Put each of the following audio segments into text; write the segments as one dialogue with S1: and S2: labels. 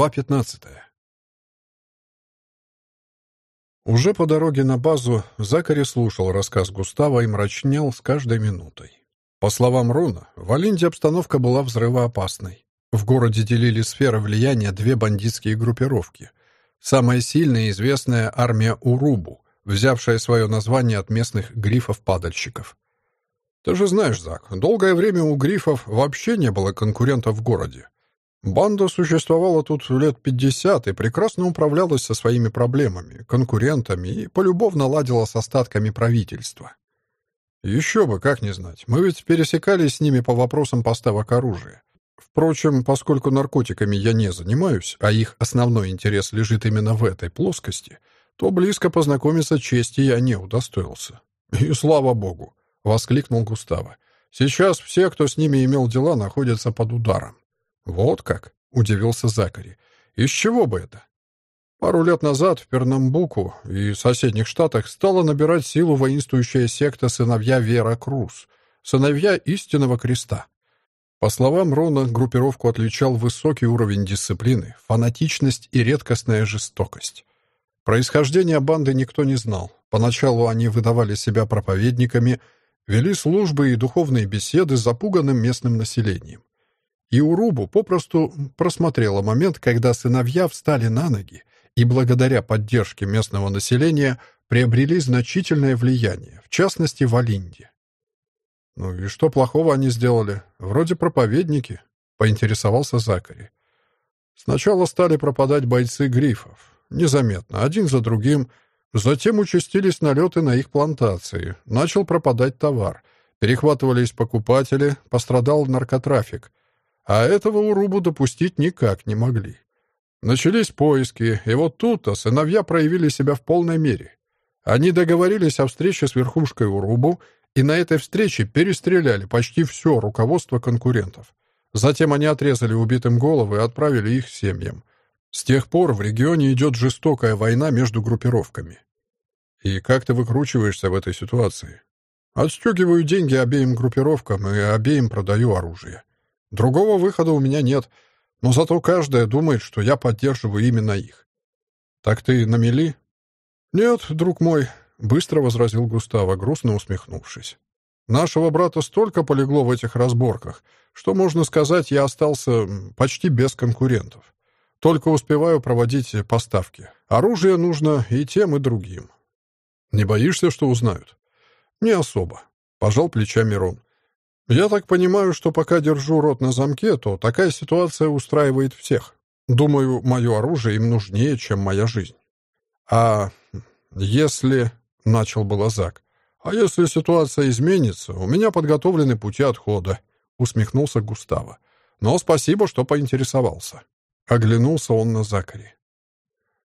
S1: Глава 15. Уже по дороге на базу Закари слушал рассказ Густава и мрачнел с каждой минутой. По словам Руна, в Алинде обстановка была взрывоопасной. В городе делили сферы влияния две бандитские группировки. Самая сильная и известная армия Урубу, взявшая свое название от местных грифов-падальщиков. Ты же знаешь, Зак, долгое время у грифов вообще не было конкурентов в городе. Банда существовала тут лет пятьдесят и прекрасно управлялась со своими проблемами, конкурентами и полюбовно ладила с остатками правительства. Еще бы, как не знать. Мы ведь пересекались с ними по вопросам поставок оружия. Впрочем, поскольку наркотиками я не занимаюсь, а их основной интерес лежит именно в этой плоскости, то близко познакомиться чести я не удостоился. И слава богу, — воскликнул Густаво. Сейчас все, кто с ними имел дела, находятся под ударом. «Вот как?» — удивился Закари. «Из чего бы это?» Пару лет назад в Пернамбуку и соседних штатах стала набирать силу воинствующая секта сыновья Вера Круз, сыновья истинного креста. По словам Рона, группировку отличал высокий уровень дисциплины, фанатичность и редкостная жестокость. Происхождение банды никто не знал. Поначалу они выдавали себя проповедниками, вели службы и духовные беседы с запуганным местным населением. И Урубу попросту просмотрела момент, когда сыновья встали на ноги и благодаря поддержке местного населения приобрели значительное влияние, в частности, в Алинде. «Ну и что плохого они сделали? Вроде проповедники», — поинтересовался Закари. Сначала стали пропадать бойцы грифов. Незаметно, один за другим. Затем участились налеты на их плантации. Начал пропадать товар. Перехватывались покупатели, пострадал наркотрафик. А этого Урубу допустить никак не могли. Начались поиски, и вот тут-то сыновья проявили себя в полной мере. Они договорились о встрече с верхушкой Урубу, и на этой встрече перестреляли почти все руководство конкурентов. Затем они отрезали убитым головы и отправили их семьям. С тех пор в регионе идет жестокая война между группировками. И как ты выкручиваешься в этой ситуации? Отстегиваю деньги обеим группировкам и обеим продаю оружие. Другого выхода у меня нет, но зато каждая думает, что я поддерживаю именно их. Так ты на мели? Нет, друг мой, быстро возразил Густаво, грустно усмехнувшись. Нашего брата столько полегло в этих разборках, что, можно сказать, я остался почти без конкурентов. Только успеваю проводить поставки. Оружие нужно и тем, и другим. Не боишься, что узнают? Не особо. Пожал плечами Рон. Я так понимаю, что пока держу рот на замке, то такая ситуация устраивает всех. Думаю, мое оружие им нужнее, чем моя жизнь. А если... — начал было Зак. «А если ситуация изменится, у меня подготовлены пути отхода», — усмехнулся Густаво. «Но спасибо, что поинтересовался». Оглянулся он на Закари.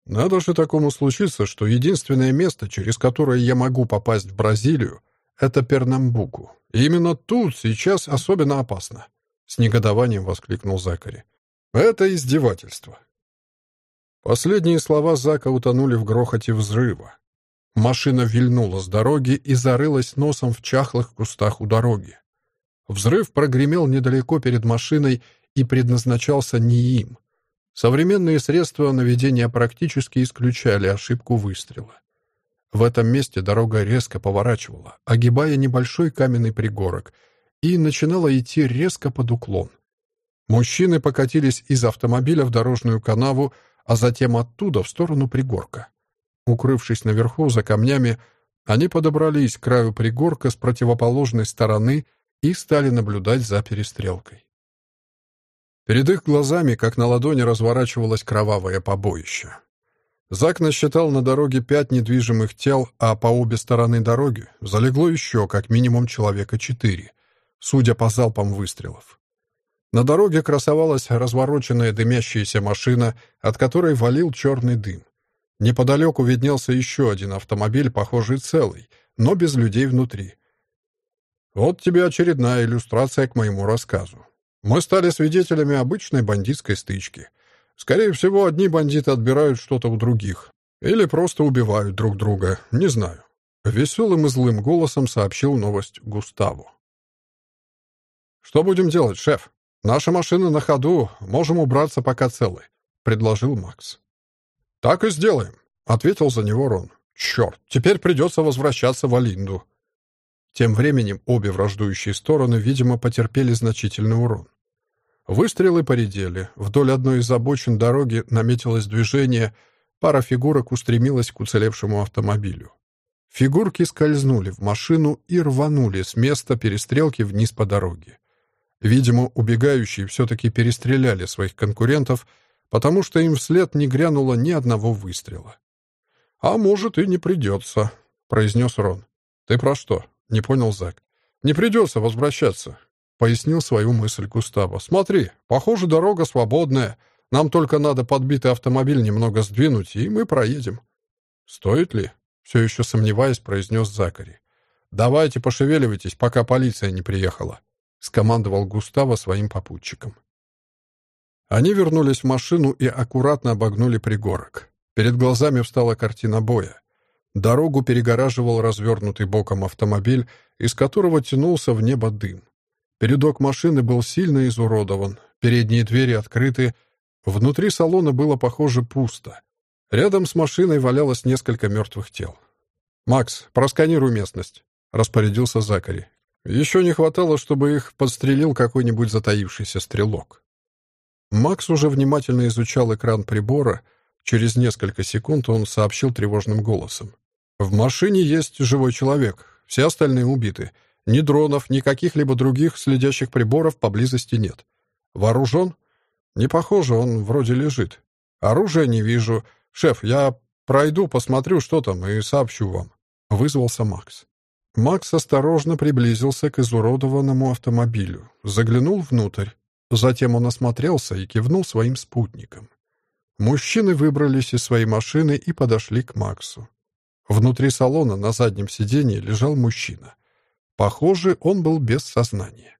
S1: «Надо же такому случиться, что единственное место, через которое я могу попасть в Бразилию, это Пернамбуку. И именно тут сейчас особенно опасно. С негодованием воскликнул Закари. Это издевательство. Последние слова Зака утонули в грохоте взрыва. Машина вильнула с дороги и зарылась носом в чахлых кустах у дороги. Взрыв прогремел недалеко перед машиной и предназначался не им. Современные средства наведения практически исключали ошибку выстрела. В этом месте дорога резко поворачивала, огибая небольшой каменный пригорок, и начинала идти резко под уклон. Мужчины покатились из автомобиля в дорожную канаву, а затем оттуда в сторону пригорка. Укрывшись наверху за камнями, они подобрались к краю пригорка с противоположной стороны и стали наблюдать за перестрелкой. Перед их глазами, как на ладони, разворачивалось кровавое побоище. Зак насчитал на дороге пять недвижимых тел, а по обе стороны дороги залегло еще как минимум человека четыре, судя по залпам выстрелов. На дороге красовалась развороченная дымящаяся машина, от которой валил черный дым. Неподалеку виднелся еще один автомобиль, похожий целый, но без людей внутри. Вот тебе очередная иллюстрация к моему рассказу. Мы стали свидетелями обычной бандитской стычки — Скорее всего, одни бандиты отбирают что-то у других. Или просто убивают друг друга, не знаю. Веселым и злым голосом сообщил новость Густаву. «Что будем делать, шеф? Наша машина на ходу, можем убраться пока целы», — предложил Макс. «Так и сделаем», — ответил за него Рон. «Черт, теперь придется возвращаться в Алинду». Тем временем обе враждующие стороны, видимо, потерпели значительный урон. Выстрелы поредели. Вдоль одной из обочин дороги наметилось движение. Пара фигурок устремилась к уцелевшему автомобилю. Фигурки скользнули в машину и рванули с места перестрелки вниз по дороге. Видимо, убегающие все-таки перестреляли своих конкурентов, потому что им вслед не грянуло ни одного выстрела. «А может, и не придется», — произнес Рон. «Ты про что?» — не понял Зак. «Не придется возвращаться», — пояснил свою мысль Густаво. «Смотри, похоже, дорога свободная. Нам только надо подбитый автомобиль немного сдвинуть, и мы проедем». «Стоит ли?» — все еще сомневаясь, произнес Закари. «Давайте пошевеливайтесь, пока полиция не приехала», — скомандовал Густаво своим попутчикам. Они вернулись в машину и аккуратно обогнули пригорок. Перед глазами встала картина боя. Дорогу перегораживал развернутый боком автомобиль, из которого тянулся в небо дым. Передок машины был сильно изуродован, передние двери открыты, внутри салона было, похоже, пусто. Рядом с машиной валялось несколько мертвых тел. «Макс, просканируй местность», — распорядился Закари. «Еще не хватало, чтобы их подстрелил какой-нибудь затаившийся стрелок». Макс уже внимательно изучал экран прибора. Через несколько секунд он сообщил тревожным голосом. «В машине есть живой человек. Все остальные убиты. Ни дронов, ни каких-либо других следящих приборов поблизости нет. Вооружен? Не похоже, он вроде лежит. Оружия не вижу. Шеф, я пройду, посмотрю, что там, и сообщу вам». Вызвался Макс. Макс осторожно приблизился к изуродованному автомобилю, заглянул внутрь. Затем он осмотрелся и кивнул своим спутникам. Мужчины выбрались из своей машины и подошли к Максу. Внутри салона на заднем сиденье лежал мужчина. Похоже, он был без сознания.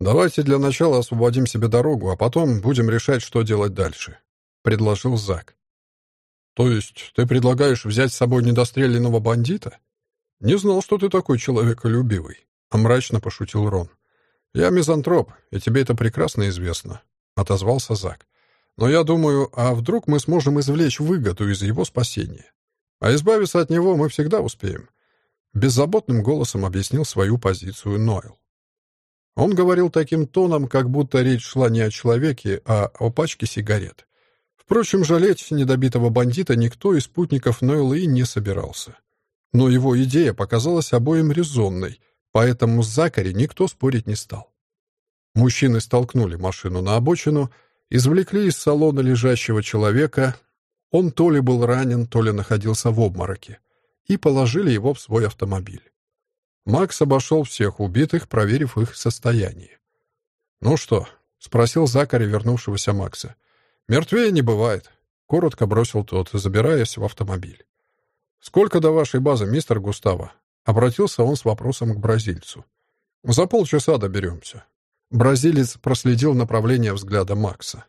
S1: «Давайте для начала освободим себе дорогу, а потом будем решать, что делать дальше», — предложил Зак. «То есть ты предлагаешь взять с собой недостреленного бандита?» «Не знал, что ты такой человеколюбивый», — мрачно пошутил Рон. «Я мизантроп, и тебе это прекрасно известно», — отозвался Зак. «Но я думаю, а вдруг мы сможем извлечь выгоду из его спасения? А избавиться от него мы всегда успеем», — беззаботным голосом объяснил свою позицию Нойл. Он говорил таким тоном, как будто речь шла не о человеке, а о пачке сигарет. Впрочем, жалеть недобитого бандита никто из спутников Нойла и не собирался. Но его идея показалась обоим резонной — поэтому с Закари никто спорить не стал. Мужчины столкнули машину на обочину, извлекли из салона лежащего человека, он то ли был ранен, то ли находился в обмороке, и положили его в свой автомобиль. Макс обошел всех убитых, проверив их состояние. «Ну что?» — спросил Закари вернувшегося Макса. «Мертвее не бывает», — коротко бросил тот, забираясь в автомобиль. «Сколько до вашей базы, мистер Густаво?» Обратился он с вопросом к бразильцу. «За полчаса доберемся». Бразилец проследил направление взгляда Макса.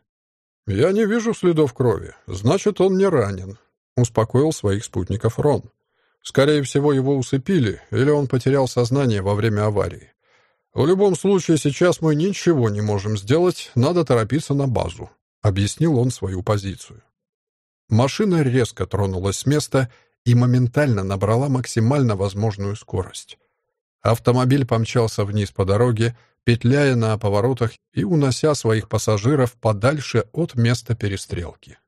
S1: «Я не вижу следов крови. Значит, он не ранен», — успокоил своих спутников Рон. «Скорее всего, его усыпили, или он потерял сознание во время аварии. В любом случае, сейчас мы ничего не можем сделать, надо торопиться на базу», — объяснил он свою позицию. Машина резко тронулась с места и моментально набрала максимально возможную скорость. Автомобиль помчался вниз по дороге, петляя на поворотах и унося своих пассажиров подальше от места перестрелки.